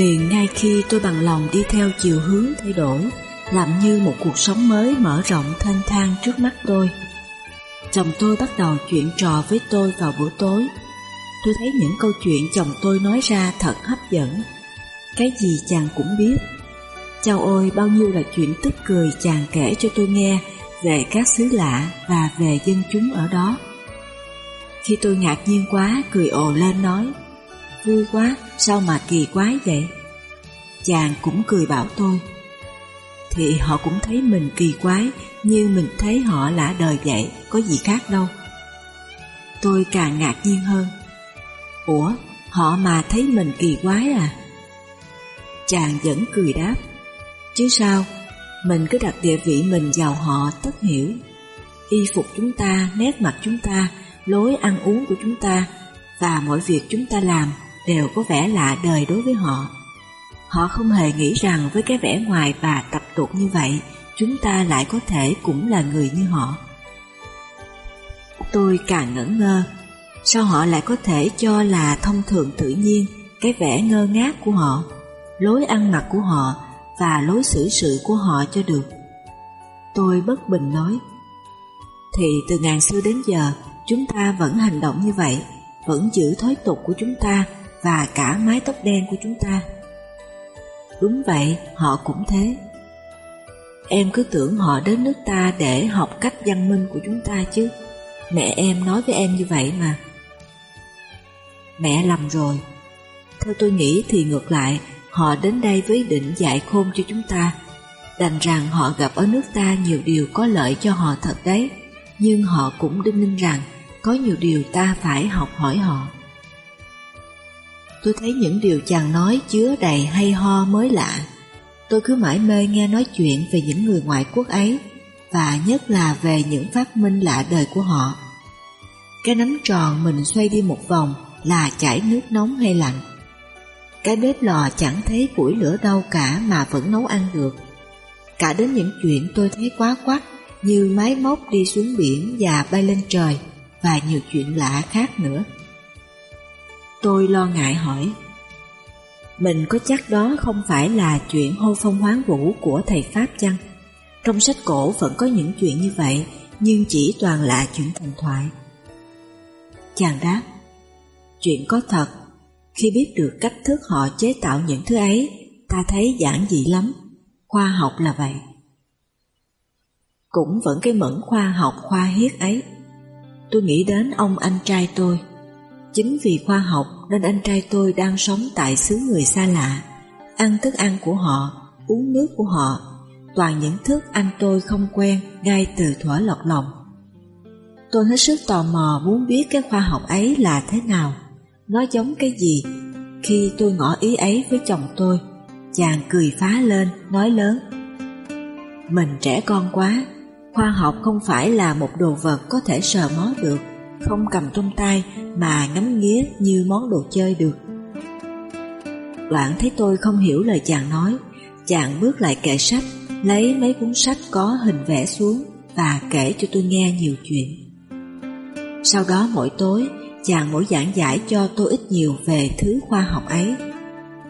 liền ngay khi tôi bằng lòng đi theo chiều hướng thay đổi, làm như một cuộc sống mới mở rộng thanh thang trước mắt tôi. Chồng tôi bắt đầu chuyện trò với tôi vào buổi tối. Tôi thấy những câu chuyện chồng tôi nói ra thật hấp dẫn. Cái gì chàng cũng biết. Chào ôi bao nhiêu là chuyện tức cười chàng kể cho tôi nghe về các xứ lạ và về dân chúng ở đó. Khi tôi ngạc nhiên quá, cười ồ lên nói, vui quá, sao mà kỳ quái vậy? Chàng cũng cười bảo tôi, thì họ cũng thấy mình kỳ quái như mình thấy họ lạ đời vậy, có gì khác đâu. Tôi càng ngạc nhiên hơn. Ủa, họ mà thấy mình kỳ quái à? Chàng vẫn cười đáp, chứ sao, mình cứ đặt địa vị mình vào họ tất hiểu. Y phục chúng ta, nét mặt chúng ta, lối ăn uống của chúng ta và mọi việc chúng ta làm đều có vẻ lạ đời đối với họ. Họ không hề nghĩ rằng với cái vẻ ngoài và tập tục như vậy, chúng ta lại có thể cũng là người như họ. Tôi càng ngẩn ngơ, sao họ lại có thể cho là thông thường tự nhiên cái vẻ ngơ ngác của họ, lối ăn mặc của họ và lối xử sự của họ cho được. Tôi bất bình nói, thì từ ngàn xưa đến giờ chúng ta vẫn hành động như vậy, vẫn giữ thói tục của chúng ta và cả mái tóc đen của chúng ta. Đúng vậy, họ cũng thế. Em cứ tưởng họ đến nước ta để học cách văn minh của chúng ta chứ. Mẹ em nói với em như vậy mà. Mẹ lầm rồi. Theo tôi nghĩ thì ngược lại, họ đến đây với định dạy khôn cho chúng ta. Đành rằng họ gặp ở nước ta nhiều điều có lợi cho họ thật đấy, nhưng họ cũng đinh ninh rằng có nhiều điều ta phải học hỏi họ. Tôi thấy những điều chàng nói chứa đầy hay ho mới lạ. Tôi cứ mãi mê nghe nói chuyện về những người ngoại quốc ấy, và nhất là về những phát minh lạ đời của họ. Cái nắm tròn mình xoay đi một vòng là chảy nước nóng hay lạnh. Cái bếp lò chẳng thấy củi lửa đâu cả mà vẫn nấu ăn được. Cả đến những chuyện tôi thấy quá quắc như máy móc đi xuống biển và bay lên trời, và nhiều chuyện lạ khác nữa. Tôi lo ngại hỏi. Mình có chắc đó không phải là chuyện hô phong hoán vũ của thầy Pháp chăng? Trong sách cổ vẫn có những chuyện như vậy, Nhưng chỉ toàn là chuyện thần thoại. Chàng đáp, Chuyện có thật. Khi biết được cách thức họ chế tạo những thứ ấy, Ta thấy giản dị lắm. Khoa học là vậy. Cũng vẫn cái mẫn khoa học, khoa hiết ấy. Tôi nghĩ đến ông anh trai tôi. Chính vì khoa học nên anh trai tôi đang sống tại xứ người xa lạ, ăn thức ăn của họ, uống nước của họ, toàn những thức anh tôi không quen ngay từ thuở lọt lòng. Tôi hết sức tò mò muốn biết cái khoa học ấy là thế nào, nó giống cái gì. Khi tôi ngỏ ý ấy với chồng tôi, chàng cười phá lên, nói lớn. Mình trẻ con quá, khoa học không phải là một đồ vật có thể sờ mó được không cầm trong tay mà ngắm nghía như món đồ chơi được. Loạn thấy tôi không hiểu lời chàng nói, chàng bước lại kệ sách, lấy mấy cuốn sách có hình vẽ xuống và kể cho tôi nghe nhiều chuyện. Sau đó mỗi tối, chàng mỗi giảng giải cho tôi ít nhiều về thứ khoa học ấy.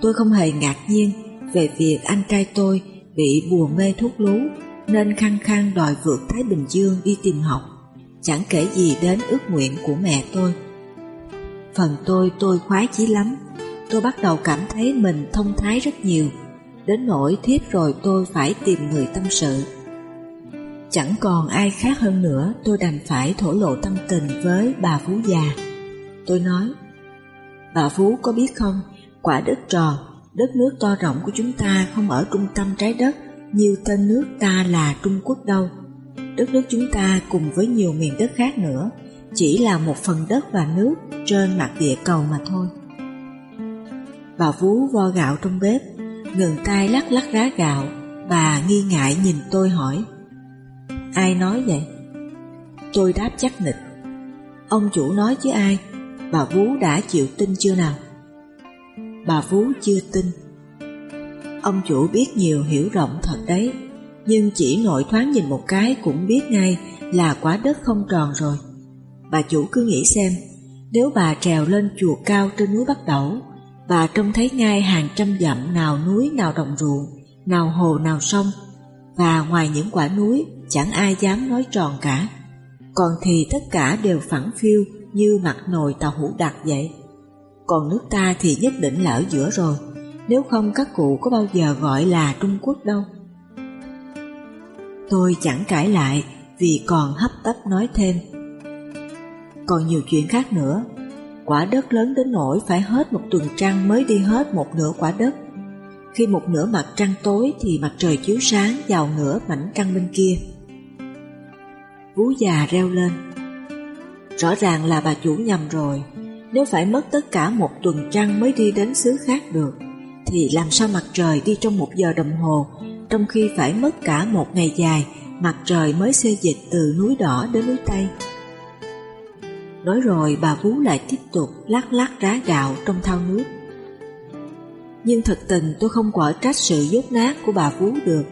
Tôi không hề ngạc nhiên về việc anh trai tôi bị bùa mê thuốc lú nên khăng khăng đòi vượt Thái Bình Dương đi tìm học chẳng kể gì đến ước nguyện của mẹ tôi. Phần tôi tôi khoái chí lắm, tôi bắt đầu cảm thấy mình thông thái rất nhiều, đến nỗi thiếp rồi tôi phải tìm người tâm sự. Chẳng còn ai khác hơn nữa, tôi đành phải thổ lộ tâm tình với bà Phú già. Tôi nói, bà Phú có biết không, quả đất tròn, đất nước to rộng của chúng ta không ở trung tâm trái đất như tên nước ta là Trung Quốc đâu đất nước chúng ta cùng với nhiều miền đất khác nữa chỉ là một phần đất và nước trên mặt địa cầu mà thôi. Bà vú vo gạo trong bếp, ngừng tay lắc lắc rá gạo, bà nghi ngại nhìn tôi hỏi. Ai nói vậy? Tôi đáp chắc nịch. Ông chủ nói chứ ai, bà vú đã chịu tin chưa nào? Bà vú chưa tin. Ông chủ biết nhiều hiểu rộng thật đấy, nhưng chỉ nội thoáng nhìn một cái cũng biết ngay là quả đất không tròn rồi. Bà chủ cứ nghĩ xem, nếu bà trèo lên chùa cao trên núi Bắc Đẩu, và trông thấy ngay hàng trăm dặm nào núi nào đồng ruộng, nào hồ nào sông, và ngoài những quả núi chẳng ai dám nói tròn cả. Còn thì tất cả đều phẳng phiêu như mặt nồi tàu hũ đặc vậy. Còn nước ta thì nhất định là ở giữa rồi, nếu không các cụ có bao giờ gọi là Trung Quốc đâu. Tôi chẳng cãi lại vì còn hấp tấp nói thêm. Còn nhiều chuyện khác nữa, quả đất lớn đến nỗi phải hết một tuần trăng mới đi hết một nửa quả đất. Khi một nửa mặt trăng tối thì mặt trời chiếu sáng vào nửa mảnh trăng bên kia. Vú già reo lên. Rõ ràng là bà chủ nhầm rồi, nếu phải mất tất cả một tuần trăng mới đi đến xứ khác được, thì làm sao mặt trời đi trong một giờ đồng hồ, trong khi phải mất cả một ngày dài, mặt trời mới xê dịch từ núi đỏ đến núi Tây. Nói rồi bà Vú lại tiếp tục lắc lắc rá gạo trong thau nước. Nhưng thật tình tôi không quả trách sự dốt nát của bà Vú được,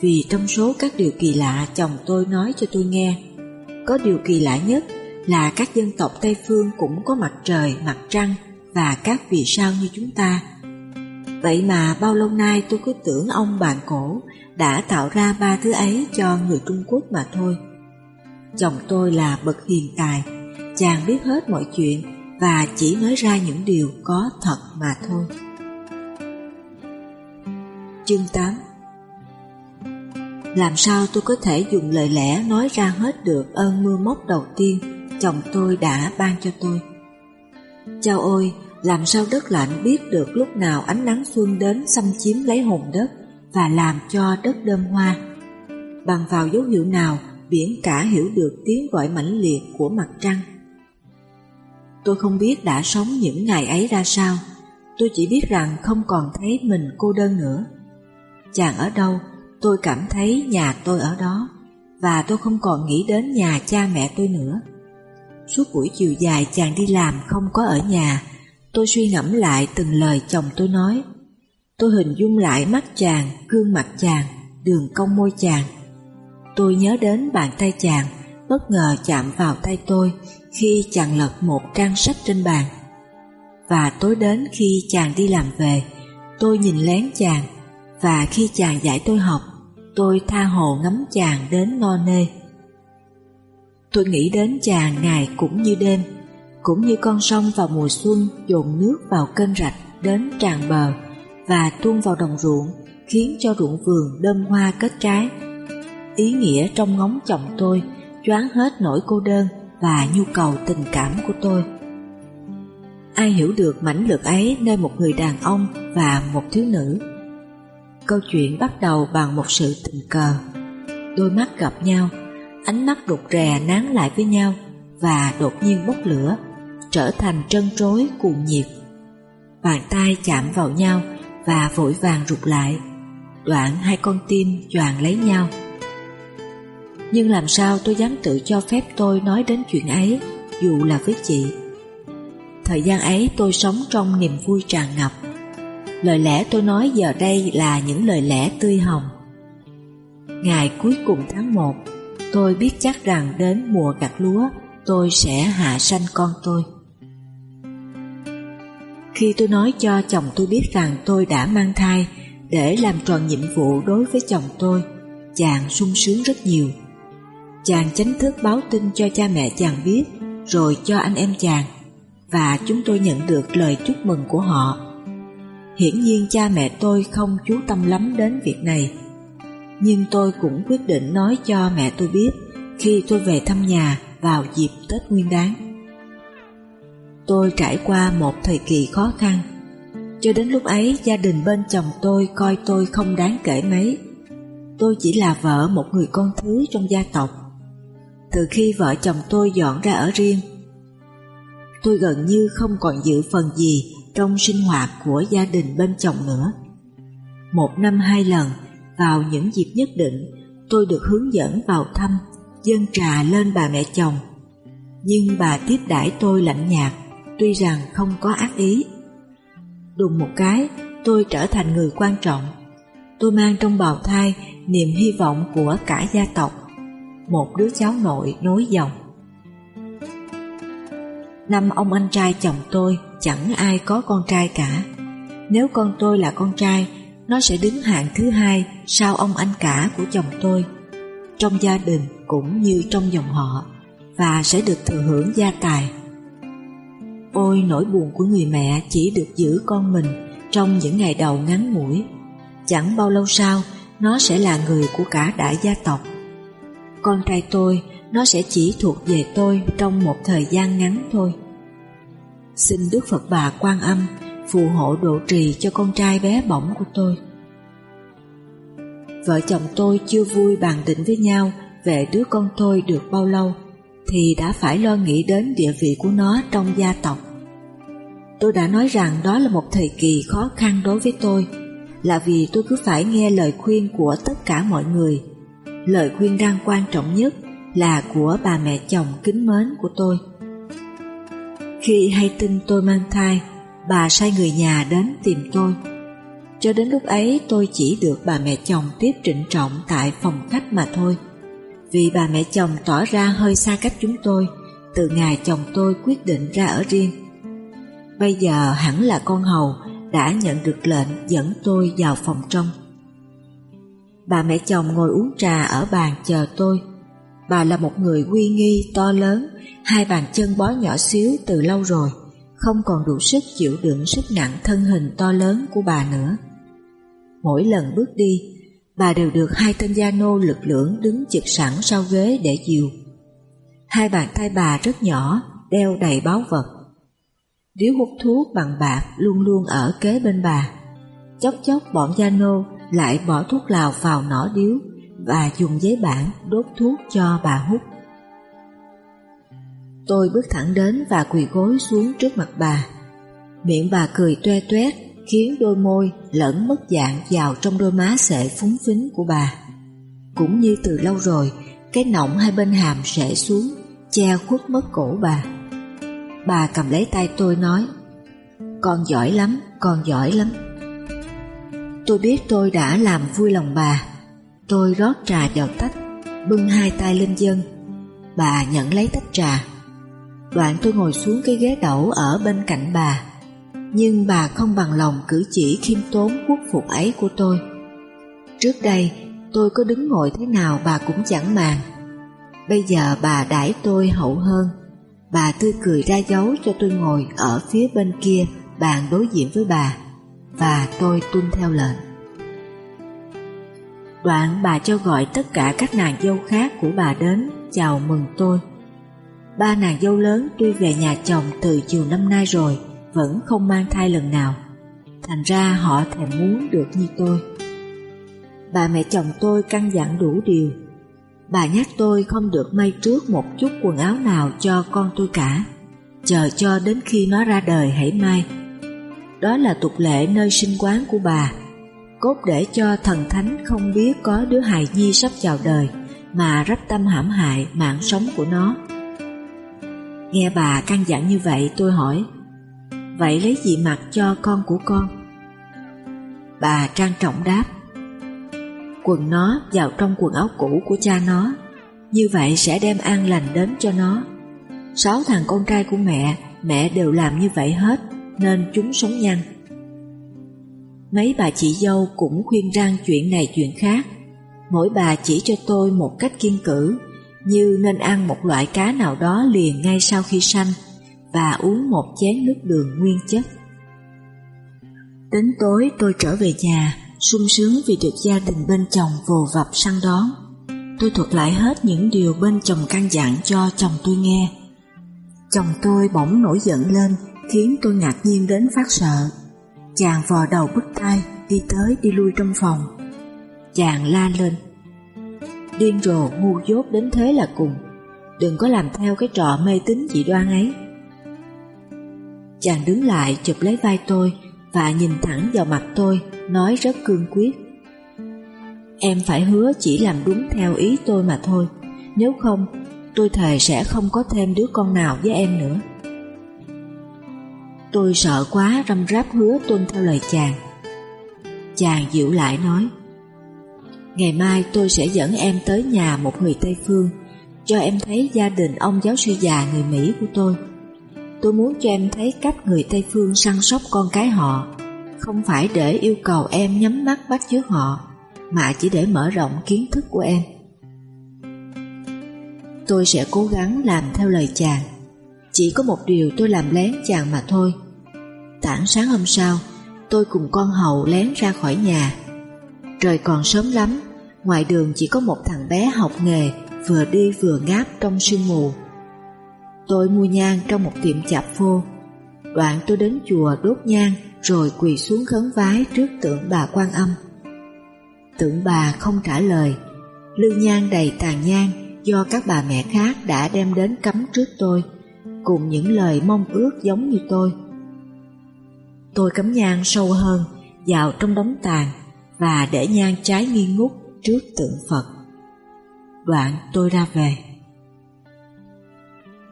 vì trong số các điều kỳ lạ chồng tôi nói cho tôi nghe, có điều kỳ lạ nhất là các dân tộc Tây Phương cũng có mặt trời, mặt trăng và các vì sao như chúng ta. Vậy mà bao lâu nay tôi cứ tưởng ông bạn cổ đã tạo ra ba thứ ấy cho người Trung Quốc mà thôi. Chồng tôi là bậc hiền tài, chàng biết hết mọi chuyện và chỉ nói ra những điều có thật mà thôi. Chương 8 Làm sao tôi có thể dùng lời lẽ nói ra hết được ơn mưa móc đầu tiên chồng tôi đã ban cho tôi? chào ôi, làm sao đất lạnh biết được lúc nào ánh nắng xuân đến xâm chiếm lấy hồn đất và làm cho đất đơm hoa? Bằng vào dấu hiệu nào biển cả hiểu được tiếng gọi mãnh liệt của mặt trăng? Tôi không biết đã sống những ngày ấy ra sao, tôi chỉ biết rằng không còn thấy mình cô đơn nữa. Chàng ở đâu, tôi cảm thấy nhà tôi ở đó, và tôi không còn nghĩ đến nhà cha mẹ tôi nữa. Suốt buổi chiều dài chàng đi làm không có ở nhà, tôi suy ngẫm lại từng lời chồng tôi nói. Tôi hình dung lại mắt chàng, gương mặt chàng, đường cong môi chàng. Tôi nhớ đến bàn tay chàng, bất ngờ chạm vào tay tôi khi chàng lật một trang sách trên bàn. Và tối đến khi chàng đi làm về, tôi nhìn lén chàng, và khi chàng dạy tôi học, tôi tha hồ ngắm chàng đến no nê. Tôi nghĩ đến chàng ngày cũng như đêm, cũng như con sông vào mùa xuân dồn nước vào kênh rạch đến tràn bờ và tuôn vào đồng ruộng, khiến cho ruộng vườn đơm hoa kết trái. Ý nghĩa trong ngóng chồng tôi choáng hết nỗi cô đơn và nhu cầu tình cảm của tôi. Ai hiểu được mãnh lực ấy nơi một người đàn ông và một thiếu nữ? Câu chuyện bắt đầu bằng một sự tình cờ. Đôi mắt gặp nhau, ánh mắt đục rè nán lại với nhau và đột nhiên bốc lửa, trở thành trân trối cuồng nhiệt. Bàn tay chạm vào nhau và vội vàng rụt lại, đoạn hai con tim choàng lấy nhau. Nhưng làm sao tôi dám tự cho phép tôi nói đến chuyện ấy, dù là với chị. Thời gian ấy tôi sống trong niềm vui tràn ngập. Lời lẽ tôi nói giờ đây là những lời lẽ tươi hồng. Ngày cuối cùng tháng 1, tôi biết chắc rằng đến mùa gặt lúa, tôi sẽ hạ sanh con tôi. Khi tôi nói cho chồng tôi biết rằng tôi đã mang thai để làm tròn nhiệm vụ đối với chồng tôi, chàng sung sướng rất nhiều. Chàng chính thức báo tin cho cha mẹ chàng biết, rồi cho anh em chàng, và chúng tôi nhận được lời chúc mừng của họ. Hiển nhiên cha mẹ tôi không chú tâm lắm đến việc này, nhưng tôi cũng quyết định nói cho mẹ tôi biết khi tôi về thăm nhà vào dịp Tết Nguyên Đán. Tôi trải qua một thời kỳ khó khăn, cho đến lúc ấy gia đình bên chồng tôi coi tôi không đáng kể mấy. Tôi chỉ là vợ một người con thứ trong gia tộc từ khi vợ chồng tôi dọn ra ở riêng. Tôi gần như không còn giữ phần gì trong sinh hoạt của gia đình bên chồng nữa. Một năm hai lần, vào những dịp nhất định, tôi được hướng dẫn vào thăm, dân trà lên bà mẹ chồng. Nhưng bà tiếp đãi tôi lạnh nhạt, tuy rằng không có ác ý. Đùng một cái, tôi trở thành người quan trọng. Tôi mang trong bào thai niềm hy vọng của cả gia tộc một đứa cháu nội nối dòng. Năm ông anh trai chồng tôi chẳng ai có con trai cả, Nếu con tôi là con trai, nó sẽ đứng hạng thứ hai sau ông anh cả của chồng tôi, trong gia đình cũng như trong dòng họ, và sẽ được thừa hưởng gia tài. Ôi nỗi buồn của người mẹ chỉ được giữ con mình trong những ngày đầu ngắn ngủi. Chẳng bao lâu sau, nó sẽ là người của cả đại gia tộc. Con trai tôi, nó sẽ chỉ thuộc về tôi trong một thời gian ngắn thôi. Xin Đức Phật Bà Quan Âm phù hộ độ trì cho con trai bé bỏng của tôi. Vợ chồng tôi chưa vui bàn định với nhau về đứa con tôi được bao lâu thì đã phải lo nghĩ đến địa vị của nó trong gia tộc. Tôi đã nói rằng đó là một thời kỳ khó khăn đối với tôi là vì tôi cứ phải nghe lời khuyên của tất cả mọi người. Lời khuyên đang quan trọng nhất là của bà mẹ chồng kính mến của tôi. Khi hay tin tôi mang thai, bà sai người nhà đến tìm tôi. Cho đến lúc ấy tôi chỉ được bà mẹ chồng tiếp trịnh trọng tại phòng khách mà thôi. Vì bà mẹ chồng tỏ ra hơi xa cách chúng tôi, từ ngày chồng tôi quyết định ra ở riêng. Bây giờ hẳn là con hầu đã nhận được lệnh dẫn tôi vào phòng trong. Bà mẹ chồng ngồi uống trà ở bàn chờ tôi. Bà là một người uy nghi to lớn, hai bàn chân bó nhỏ xíu từ lâu rồi, không còn đủ sức chịu đựng sức nặng thân hình to lớn của bà nữa. Mỗi lần bước đi, bà đều được hai tên gia nô lực lưỡng đứng chực sẵn sau ghế để dìu. Hai bàn tay bà rất nhỏ, đeo đầy báu vật. Điếu hút thuốc bằng bạc luôn luôn ở kế bên bà. Chốc chốc bọn gia nô lại bỏ thuốc lào vào nỏ điếu và dùng giấy bản đốt thuốc cho bà hút. Tôi bước thẳng đến và quỳ gối xuống trước mặt bà. Miệng bà cười toe toét khiến đôi môi lẫn mất dạng vào trong đôi má sệ phúng phính của bà. Cũng như từ lâu rồi, cái nọng hai bên hàm sệ xuống, che khuất mất cổ bà. Bà cầm lấy tay tôi nói, con giỏi lắm, con giỏi lắm. Tôi biết tôi đã làm vui lòng bà. Tôi rót trà vào tách, bưng hai tay lên dân. Bà nhận lấy tách trà. Đoạn tôi ngồi xuống cái ghế đẩu ở bên cạnh bà nhưng bà không bằng lòng cử chỉ khiêm tốn quốc phục ấy của tôi. Trước đây, tôi có đứng ngồi thế nào bà cũng chẳng màng. Bây giờ bà đãi tôi hậu hơn. Bà tươi cười ra dấu cho tôi ngồi ở phía bên kia bàn đối diện với bà, và tôi tuân theo lệnh. Đoạn bà cho gọi tất cả các nàng dâu khác của bà đến chào mừng tôi. Ba nàng dâu lớn tuy về nhà chồng từ chiều năm nay rồi, vẫn không mang thai lần nào. Thành ra họ thèm muốn được như tôi. Bà mẹ chồng tôi căn dặn đủ điều. Bà nhắc tôi không được may trước một chút quần áo nào cho con tôi cả, chờ cho đến khi nó ra đời hãy may. Đó là tục lệ nơi sinh quán của bà, cốt để cho thần thánh không biết có đứa hài nhi sắp chào đời mà rắp tâm hãm hại mạng sống của nó. Nghe bà căn dặn như vậy tôi hỏi Vậy lấy gì mặc cho con của con? Bà trang trọng đáp, Quần nó vào trong quần áo cũ của cha nó, Như vậy sẽ đem an lành đến cho nó. Sáu thằng con trai của mẹ Mẹ đều làm như vậy hết, Nên chúng sống nhanh. Mấy bà chị dâu cũng khuyên răng chuyện này chuyện khác. Mỗi bà chỉ cho tôi một cách kiên cử, Như nên ăn một loại cá nào đó liền ngay sau khi sanh và uống một chén nước đường nguyên chất. Đến tối tôi trở về nhà, sung sướng vì được gia đình bên chồng vồ vập săn đón. Tôi thuật lại hết những điều bên chồng căn dặn cho chồng tôi nghe. Chồng tôi bỗng nổi giận lên, khiến tôi ngạc nhiên đến phát sợ. Chàng vò đầu bứt tai, đi tới đi lui trong phòng. Chàng la lên. Điên rồ ngu dốt đến thế là cùng. Đừng có làm theo cái trò mê tín dị đoan ấy. Chàng đứng lại chụp lấy vai tôi và nhìn thẳng vào mặt tôi, nói rất cương quyết. Em phải hứa chỉ làm đúng theo ý tôi mà thôi, nếu không, tôi thề sẽ không có thêm đứa con nào với em nữa. Tôi sợ quá răm ráp hứa tuân theo lời chàng. Chàng dịu lại nói, Ngày mai tôi sẽ dẫn em tới nhà một người Tây Phương, cho em thấy gia đình ông giáo sư già người Mỹ của tôi. Tôi muốn cho em thấy cách người Tây Phương săn sóc con cái họ, không phải để yêu cầu em nhắm mắt bắt chước họ, mà chỉ để mở rộng kiến thức của em. Tôi sẽ cố gắng làm theo lời chàng. Chỉ có một điều tôi làm lén chàng mà thôi. Tảng sáng hôm sau, tôi cùng con hầu lén ra khỏi nhà. Trời còn sớm lắm, ngoài đường chỉ có một thằng bé học nghề vừa đi vừa ngáp trong sương mù. Tôi mua nhang trong một tiệm chạp phô. Đoạn tôi đến chùa đốt nhang rồi quỳ xuống khấn vái trước tượng bà quan âm. Tượng bà không trả lời, lư nhang đầy tàn nhang do các bà mẹ khác đã đem đến cắm trước tôi, cùng những lời mong ước giống như tôi. Tôi cắm nhang sâu hơn vào trong đống tàn và để nhang trái nghi ngút trước tượng Phật. Đoạn tôi ra về.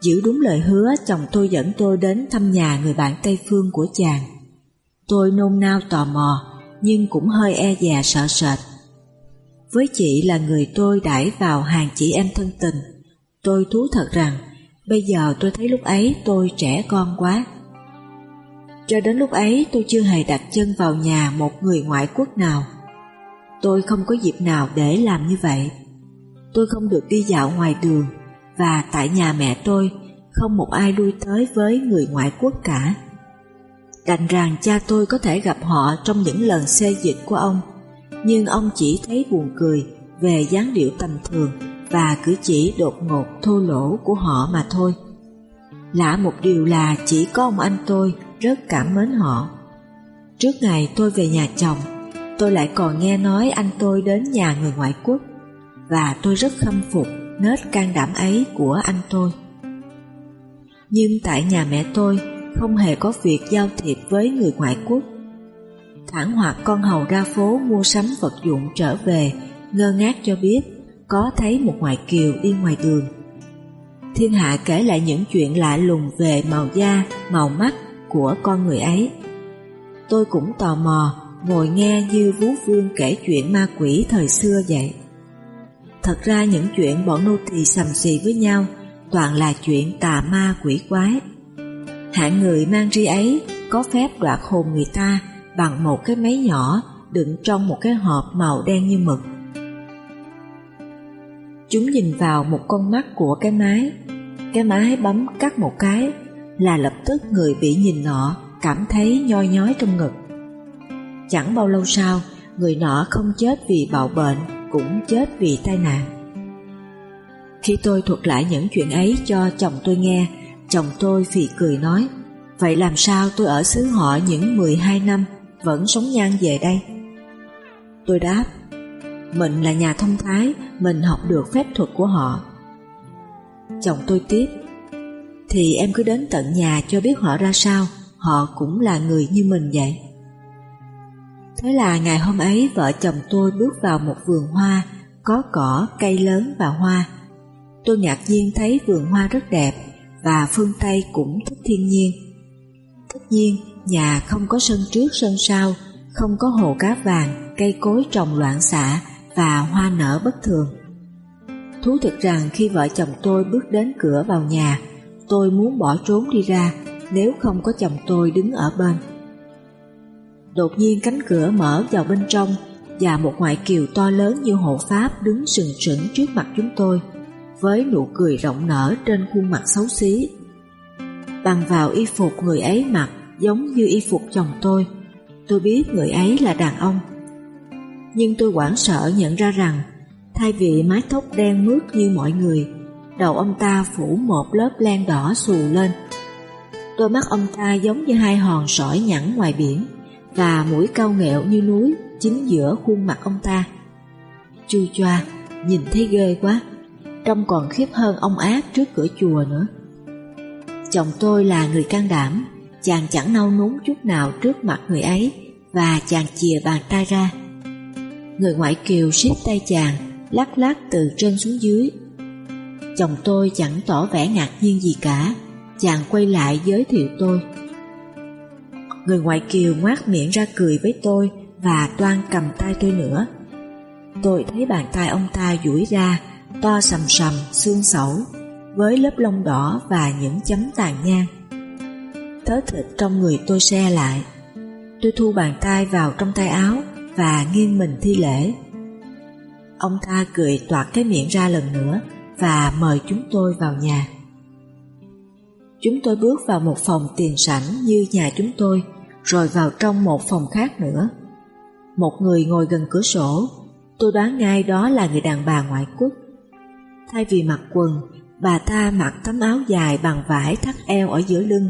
Giữ đúng lời hứa, chồng tôi dẫn tôi đến thăm nhà người bạn Tây Phương của chàng. Tôi nôn nao tò mò, nhưng cũng hơi e dè sợ sệt. Với chị là người tôi đãi vào hàng chị em thân tình, tôi thú thật rằng bây giờ tôi thấy lúc ấy tôi trẻ con quá. Cho đến lúc ấy tôi chưa hề đặt chân vào nhà một người ngoại quốc nào. Tôi không có dịp nào để làm như vậy. Tôi không được đi dạo ngoài đường và tại nhà mẹ tôi không một ai lui tới với người ngoại quốc cả. Đành rằng cha tôi có thể gặp họ trong những lần xê dịch của ông, nhưng ông chỉ thấy buồn cười về dáng điệu tầm thường và cử chỉ đột ngột thô lỗ của họ mà thôi. Lạ một điều là chỉ có ông anh tôi rất cảm mến họ. Trước ngày tôi về nhà chồng, tôi lại còn nghe nói anh tôi đến nhà người ngoại quốc và tôi rất khâm phục nết can đảm ấy của anh tôi. Nhưng tại nhà mẹ tôi không hề có việc giao thiệp với người ngoại quốc. Thẳng hoặc con hầu ra phố mua sắm vật dụng trở về, ngơ ngác cho biết có thấy một ngoại kiều đi ngoài đường. Thiên hạ kể lại những chuyện lạ lùng về màu da, màu mắt của con người ấy. Tôi cũng tò mò ngồi nghe như Vú Vương kể chuyện ma quỷ thời xưa vậy. Thật ra những chuyện bọn nô tỳ sầm xì với nhau toàn là chuyện tà ma quỷ quái. Hạng người mang ri ấy có phép đoạt hồn người ta bằng một cái máy nhỏ đựng trong một cái hộp màu đen như mực. Chúng nhìn vào một con mắt của cái máy, cái máy bấm cắt một cái là lập tức người bị nhìn nọ cảm thấy nhoi nhói trong ngực. Chẳng bao lâu sau, người nọ không chết vì bạo bệnh, cũng chết vì tai nạn. Khi tôi thuật lại những chuyện ấy cho chồng tôi nghe, chồng tôi phì cười nói, vậy làm sao tôi ở xứ họ những 12 năm vẫn sống nhan về đây? Tôi đáp, mình là nhà thông thái, mình học được phép thuật của họ. Chồng tôi tiếp, thì em cứ đến tận nhà cho biết họ ra sao, họ cũng là người như mình vậy. Thế là ngày hôm ấy vợ chồng tôi bước vào một vườn hoa, có cỏ, cây lớn và hoa. Tôi ngạc nhiên thấy vườn hoa rất đẹp và phương Tây cũng thích thiên nhiên. Tất nhiên, nhà không có sân trước sân sau, không có hồ cá vàng, cây cối trồng loạn xạ và hoa nở bất thường. Thú thực rằng khi vợ chồng tôi bước đến cửa vào nhà, tôi muốn bỏ trốn đi ra nếu không có chồng tôi đứng ở bên. Đột nhiên cánh cửa mở vào bên trong và một ngoại kiều to lớn như hộ pháp đứng sừng sững trước mặt chúng tôi với nụ cười rộng nở trên khuôn mặt xấu xí. Bằng vào y phục người ấy mặc giống như y phục chồng tôi, tôi biết người ấy là đàn ông. Nhưng tôi hoảng sợ nhận ra rằng thay vì mái tóc đen mướt như mọi người, đầu ông ta phủ một lớp len đỏ xù lên. Đôi mắt ông ta giống như hai hòn sỏi nhẵn ngoài biển và mũi cao nghẹo như núi chính giữa khuôn mặt ông ta. Chu choa, nhìn thấy ghê quá, trông còn khiếp hơn ông ác trước cửa chùa nữa. Chồng tôi là người can đảm, chàng chẳng nâu núng chút nào trước mặt người ấy và chàng chìa bàn tay ra. Người ngoại kiều siết tay chàng, lắc lắc từ trên xuống dưới. Chồng tôi chẳng tỏ vẻ ngạc nhiên gì cả, chàng quay lại giới thiệu tôi. Người ngoại kiều ngoác miệng ra cười với tôi và toan cầm tay tôi nữa. Tôi thấy bàn tay ông ta duỗi ra, to sầm sầm, xương sẩu, với lớp lông đỏ và những chấm tàn nhang. Thớ thịt trong người tôi xe lại. Tôi thu bàn tay vào trong tay áo và nghiêng mình thi lễ. Ông ta cười toạt cái miệng ra lần nữa và mời chúng tôi vào nhà. Chúng tôi bước vào một phòng tiền sảnh như nhà chúng tôi, rồi vào trong một phòng khác nữa. Một người ngồi gần cửa sổ, tôi đoán ngay đó là người đàn bà ngoại quốc. Thay vì mặc quần, bà ta mặc tấm áo dài bằng vải thắt eo ở giữa lưng.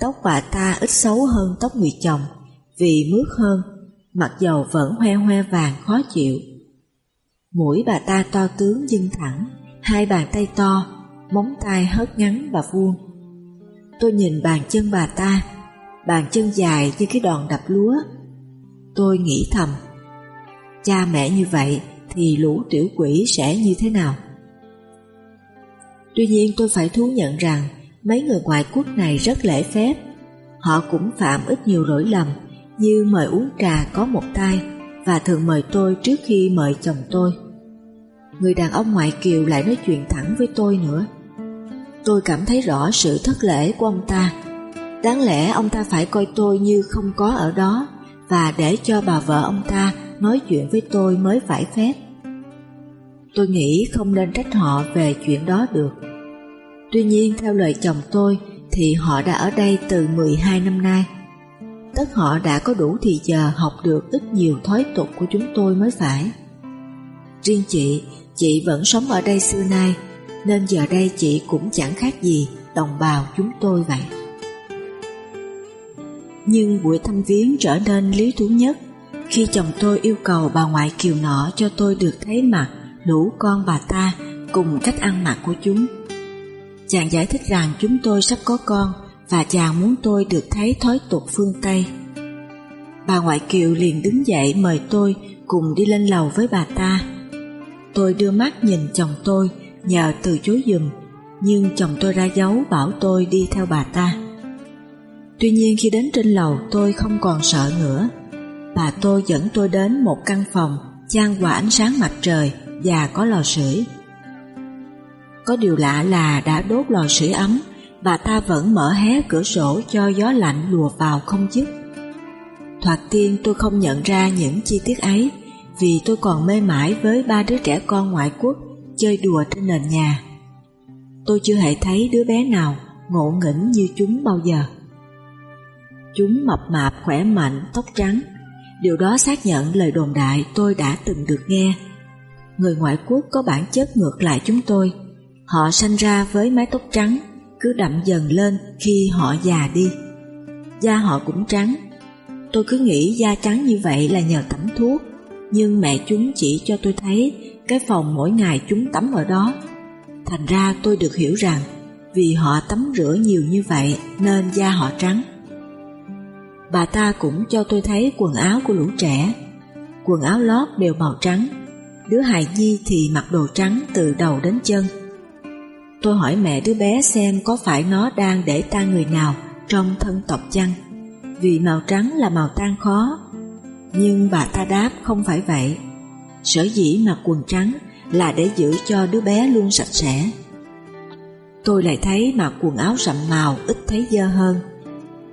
Tóc bà ta ít xấu hơn tóc người chồng, vì mướt hơn, mặc dầu vẫn hoe hoe vàng khó chịu. Mũi bà ta to tướng dưng thẳng, hai bàn tay to, móng tay hớt ngắn và vuông. Tôi nhìn bàn chân bà ta, bàn chân dài như cái đòn đập lúa. Tôi nghĩ thầm, cha mẹ như vậy thì lũ tiểu quỷ sẽ như thế nào? Tuy nhiên tôi phải thú nhận rằng mấy người ngoại quốc này rất lễ phép. Họ cũng phạm ít nhiều lỗi lầm như mời uống trà có một tay và thường mời tôi trước khi mời chồng tôi. Người đàn ông ngoại kiều lại nói chuyện thẳng với tôi nữa. Tôi cảm thấy rõ sự thất lễ của ông ta. Đáng lẽ ông ta phải coi tôi như không có ở đó và để cho bà vợ ông ta nói chuyện với tôi mới phải phép. Tôi nghĩ không nên trách họ về chuyện đó được. Tuy nhiên theo lời chồng tôi thì họ đã ở đây từ 12 năm nay. Tất họ đã có đủ thì giờ học được ít nhiều thói tục của chúng tôi mới phải. Riêng chị, chị vẫn sống ở đây xưa nay, nên giờ đây chị cũng chẳng khác gì đồng bào chúng tôi vậy. Nhưng buổi thăm viếng trở nên lý thú nhất khi chồng tôi yêu cầu bà ngoại kiều nọ cho tôi được thấy mặt lũ con bà ta cùng cách ăn mặc của chúng. Chàng giải thích rằng chúng tôi sắp có con và chàng muốn tôi được thấy thói tục phương Tây. Bà ngoại kiều liền đứng dậy mời tôi cùng đi lên lầu với bà ta. Tôi đưa mắt nhìn chồng tôi nhờ từ chối dùm, nhưng chồng tôi ra dấu bảo tôi đi theo bà ta. Tuy nhiên khi đến trên lầu tôi không còn sợ nữa. Bà tôi dẫn tôi đến một căn phòng chan hòa ánh sáng mặt trời và có lò sưởi. Có điều lạ là đã đốt lò sưởi ấm, bà ta vẫn mở hé cửa sổ cho gió lạnh lùa vào không dứt. Thoạt tiên tôi không nhận ra những chi tiết ấy vì tôi còn mê mải với ba đứa trẻ con ngoại quốc chơi đùa trên nền nhà. Tôi chưa hề thấy đứa bé nào ngộ nghĩnh như chúng bao giờ. Chúng mập mạp khỏe mạnh, tóc trắng. Điều đó xác nhận lời đồn đại tôi đã từng được nghe. Người ngoại quốc có bản chất ngược lại chúng tôi. Họ sanh ra với mái tóc trắng, cứ đậm dần lên khi họ già đi. Da họ cũng trắng. Tôi cứ nghĩ da trắng như vậy là nhờ tắm thuốc, nhưng mẹ chúng chỉ cho tôi thấy cái phòng mỗi ngày chúng tắm ở đó. Thành ra tôi được hiểu rằng vì họ tắm rửa nhiều như vậy nên da họ trắng. Bà ta cũng cho tôi thấy quần áo của lũ trẻ. Quần áo lót đều màu trắng, đứa hài nhi thì mặc đồ trắng từ đầu đến chân. Tôi hỏi mẹ đứa bé xem có phải nó đang để ta người nào trong thân tộc chăng, vì màu trắng là màu tan khó. Nhưng bà ta đáp không phải vậy. Sở dĩ mặc quần trắng là để giữ cho đứa bé luôn sạch sẽ. Tôi lại thấy mặc quần áo sậm màu ít thấy dơ hơn.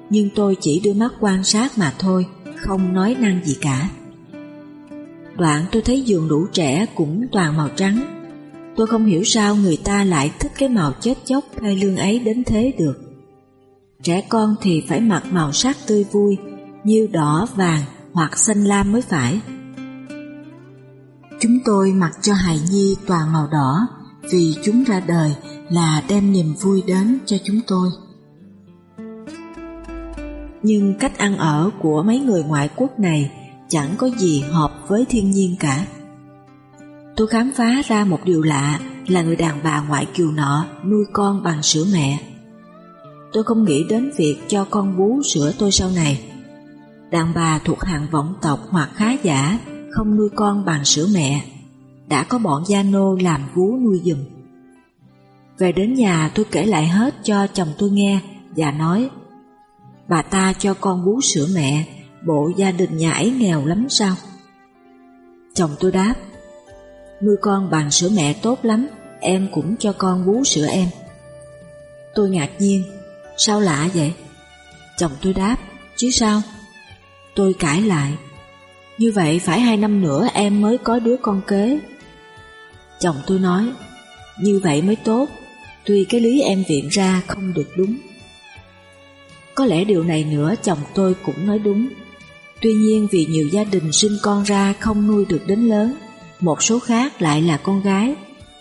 Nhưng tôi chỉ đưa mắt quan sát mà thôi, không nói năng gì cả. Đoạn tôi thấy giường đủ trẻ cũng toàn màu trắng. Tôi không hiểu sao người ta lại thích cái màu chết chóc thê lương ấy đến thế được. Trẻ con thì phải mặc màu sắc tươi vui như đỏ, vàng hoặc xanh lam mới phải. Chúng tôi mặc cho hài nhi toàn màu đỏ vì chúng ra đời là đem niềm vui đến cho chúng tôi. Nhưng cách ăn ở của mấy người ngoại quốc này chẳng có gì hợp với thiên nhiên cả. Tôi khám phá ra một điều lạ là người đàn bà ngoại kiều nọ nuôi con bằng sữa mẹ. Tôi không nghĩ đến việc cho con bú sữa tôi sau này. Đàn bà thuộc hàng vọng tộc hoặc khá giả không nuôi con bằng sữa mẹ, đã có bọn gia nô làm vú nuôi giùm. Về đến nhà tôi kể lại hết cho chồng tôi nghe và nói Bà ta cho con bú sữa mẹ, bộ gia đình nhà ấy nghèo lắm sao? Chồng tôi đáp Nuôi con bằng sữa mẹ tốt lắm, em cũng cho con bú sữa em. Tôi ngạc nhiên, sao lạ vậy? Chồng tôi đáp, chứ sao, Tôi cãi lại. Như vậy phải hai năm nữa em mới có đứa con kế. Chồng tôi nói, Như vậy mới tốt, Tuy cái lý em viện ra không được đúng. Có lẽ điều này nữa chồng tôi cũng nói đúng. Tuy nhiên vì nhiều gia đình sinh con ra không nuôi được đến lớn, Một số khác lại là con gái,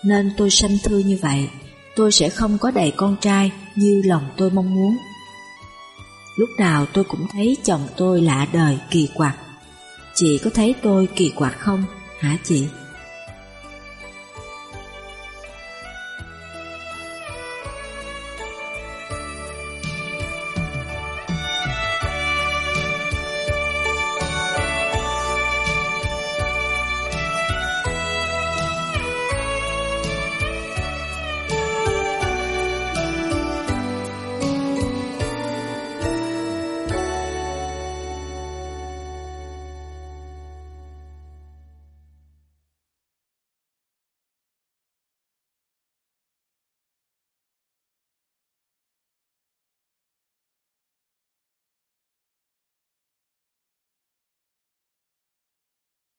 Nên tôi sanh thư như vậy, Tôi sẽ không có đầy con trai như lòng tôi mong muốn. Lúc nào tôi cũng thấy chồng tôi lạ đời kỳ quặc Chị có thấy tôi kỳ quặc không hả chị?